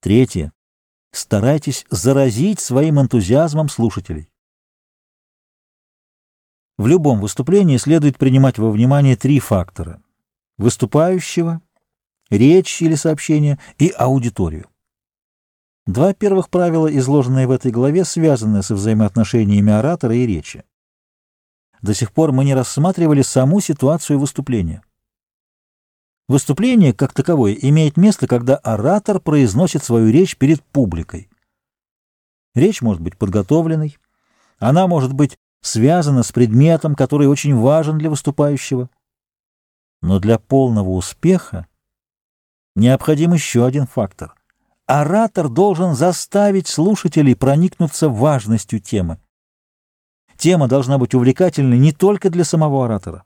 Третье. Старайтесь заразить своим энтузиазмом слушателей. В любом выступлении следует принимать во внимание три фактора – выступающего, речь или сообщение и аудиторию. Два первых правила, изложенные в этой главе, связаны со взаимоотношениями оратора и речи. До сих пор мы не рассматривали саму ситуацию выступления. Выступление, как таковое, имеет место, когда оратор произносит свою речь перед публикой. Речь может быть подготовленной, она может быть связана с предметом, который очень важен для выступающего. Но для полного успеха необходим еще один фактор. Оратор должен заставить слушателей проникнуться важностью темы. Тема должна быть увлекательной не только для самого оратора.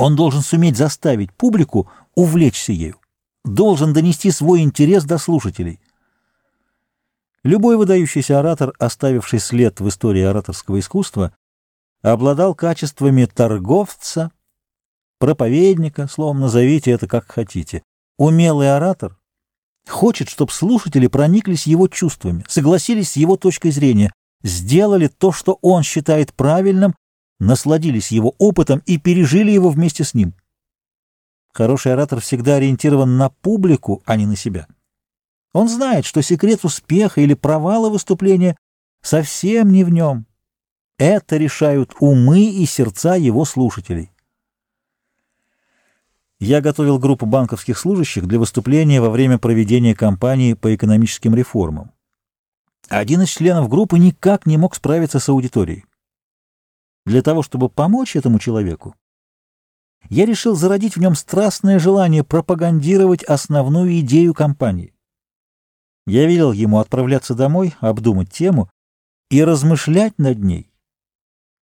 Он должен суметь заставить публику увлечься ею, должен донести свой интерес до слушателей. Любой выдающийся оратор, оставивший след в истории ораторского искусства, обладал качествами торговца, проповедника, словом, назовите это как хотите. Умелый оратор хочет, чтобы слушатели прониклись его чувствами, согласились с его точкой зрения, сделали то, что он считает правильным, насладились его опытом и пережили его вместе с ним. Хороший оратор всегда ориентирован на публику, а не на себя. Он знает, что секрет успеха или провала выступления совсем не в нем. Это решают умы и сердца его слушателей. Я готовил группу банковских служащих для выступления во время проведения кампании по экономическим реформам. Один из членов группы никак не мог справиться с аудиторией. Для того, чтобы помочь этому человеку, я решил зародить в нем страстное желание пропагандировать основную идею компании. Я велел ему отправляться домой, обдумать тему и размышлять над ней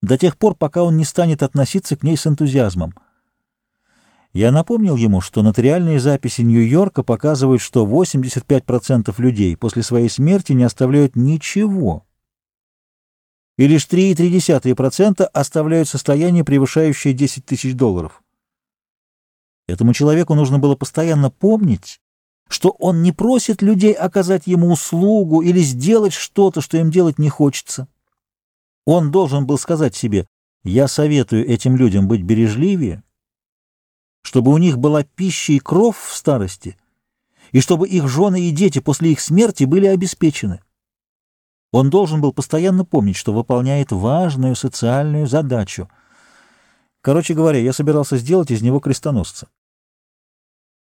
до тех пор, пока он не станет относиться к ней с энтузиазмом. Я напомнил ему, что нотариальные записи Нью-Йорка показывают, что 85% людей после своей смерти не оставляют ничего и лишь 3,3% оставляют состояние, превышающее 10 тысяч долларов. Этому человеку нужно было постоянно помнить, что он не просит людей оказать ему услугу или сделать что-то, что им делать не хочется. Он должен был сказать себе, я советую этим людям быть бережливее, чтобы у них была пища и кровь в старости, и чтобы их жены и дети после их смерти были обеспечены. Он должен был постоянно помнить, что выполняет важную социальную задачу. Короче говоря, я собирался сделать из него крестоносца.